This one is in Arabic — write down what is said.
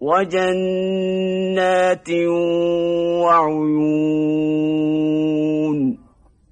وجنات وعيون